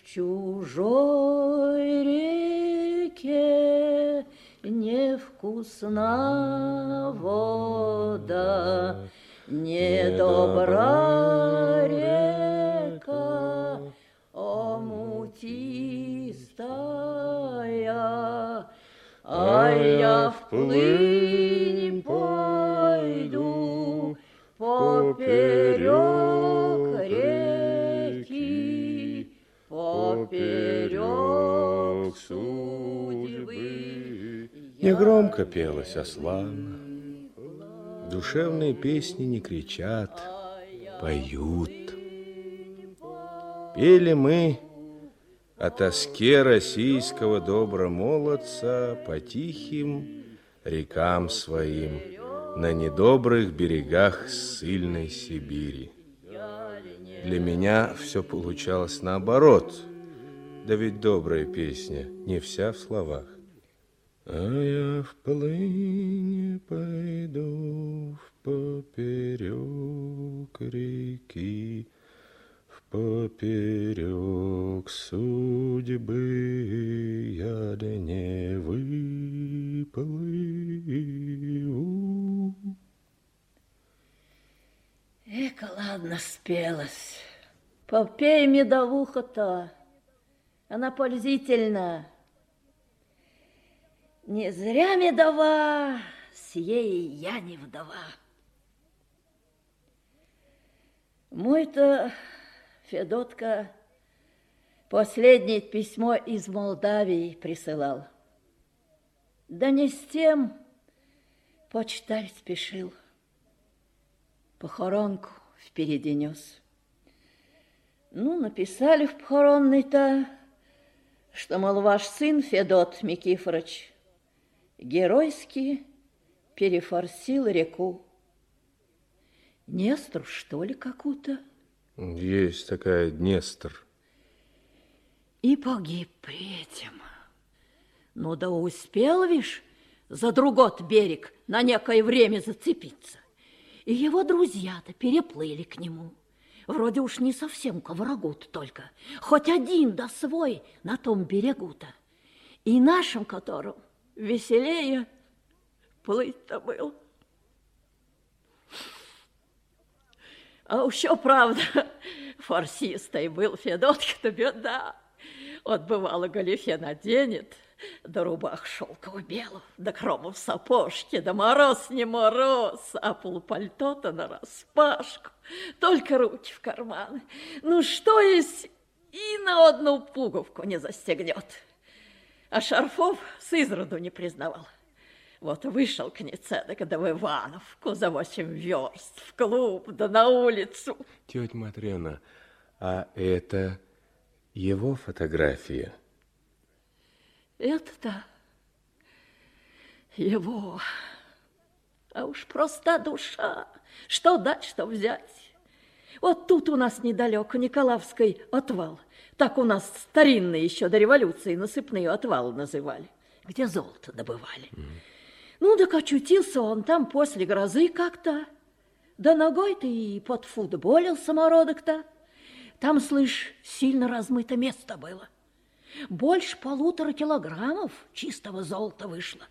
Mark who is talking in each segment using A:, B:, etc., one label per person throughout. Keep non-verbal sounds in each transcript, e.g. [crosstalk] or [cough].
A: в чужой реке невкусна вода, недобра река, омутистая, а я вплынь
B: Негромко пелось, а славно. Душевные песни не кричат, поют. Пели мы о тоске российского добромолодца по тихим рекам своим на недобрых берегах ссыльной Сибири. Для меня все получалось наоборот. Да ведь добрая песня не вся в словах. А я в полыне пойду в поперек реки, в поперек судьбы я да не выплыву.
A: Эка, ладно, спелась. Попей медовуха-то. Она пользительна. Не зря медова, с ей я не вдова. Мой-то Федотка последнее письмо из Молдавии присылал. Да не с тем почтарь спешил. Похоронку впереди нес. Ну, написали в похоронной-то, что, мол, ваш сын Федот Микифорович геройски перефорсил реку. Днестру, что ли, какую-то?
B: Есть такая Днестр.
A: И погиб при этом. Ну да успел, вишь, за другот берег на некое время зацепиться. И его друзья-то переплыли к нему. Вроде уж не совсем к врагу-то только. Хоть один да свой на том берегу-то. И нашим которым веселее плыть-то был. А еще правда, форсистой был Федотка-то беда. Вот бывало галифе наденет, да рубах шелковую белую, да кромов сапожки, да мороз не мороз, а полупальто-то нараспашку, только руки в карманы. Ну что есть и на одну пуговку не застегнет. А шарфов с изроду не признавал. Вот вышел к Ницедек да в Ивановку за восемь верст, в клуб, да на улицу.
B: Тетя Матрена, а это его фотография?
A: Это-то его. А уж просто душа. Что дать, что взять? Вот тут у нас недалеко Николаевский отвал. Так у нас старинные еще до революции насыпные отвалы называли, где золото добывали. Mm. Ну, так очутился он там после грозы как-то. Да ногой-то и подфутболил самородок-то. Там, слышь, сильно размыто место было. Больше полутора килограммов чистого золота вышло.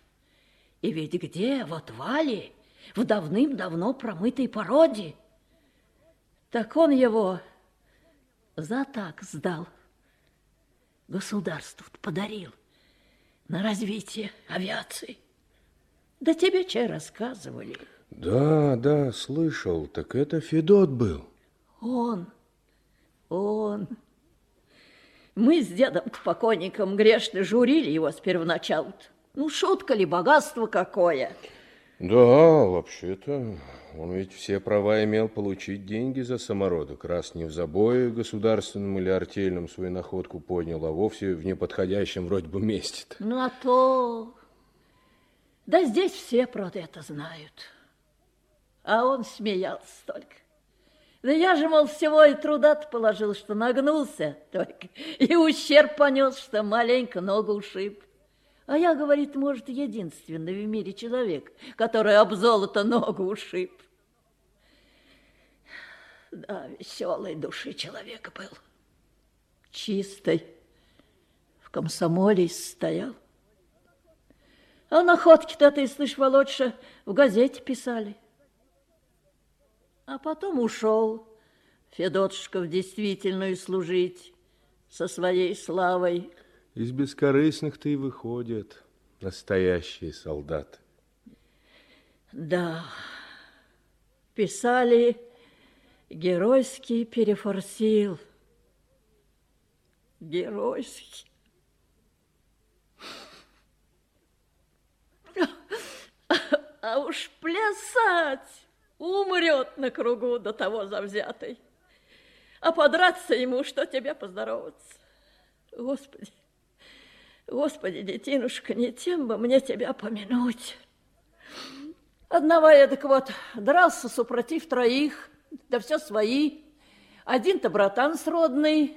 A: И ведь где? В отвале, в давным-давно промытой породе. Так он его за так сдал государству подарил на развитие авиации. Да тебе чай рассказывали.
B: Да, да, слышал. Так это Федот был.
A: Он, он. Мы с дедом к покойникам грешно журили его с первоначалу. Ну, шутка ли, богатство какое.
B: Да, вообще-то он ведь все права имел получить деньги за самородок, раз не в забое государственном или артельном свою находку поднял, а вовсе в неподходящем вроде бы месте -то.
A: Ну, а то... Да здесь все про это знают. А он смеялся только. Да я же, мол, всего и труда положил, что нагнулся только, и ущерб понес, что маленько ногу ушиб. А я, говорит, может, единственный в мире человек, который об золото ногу ушиб. Да, веселой души человек был. чистой, в комсомоле стоял. А находки-то, ты, слышь, Володша, в газете писали. А потом ушел Федотушка в действительную служить со своей славой.
B: Из бескорыстных-то и выходят настоящие солдаты.
A: Да, писали геройский перефорсил. Геройский. [laughs] А уж плясать умрет на кругу до того завзятой. А подраться ему, что тебе поздороваться. Господи, Господи, детинушка, не тем бы мне тебя помянуть. Одного я так вот дрался супротив троих, да все свои. Один-то братан сродный,